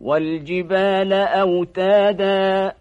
والجبال أوتادا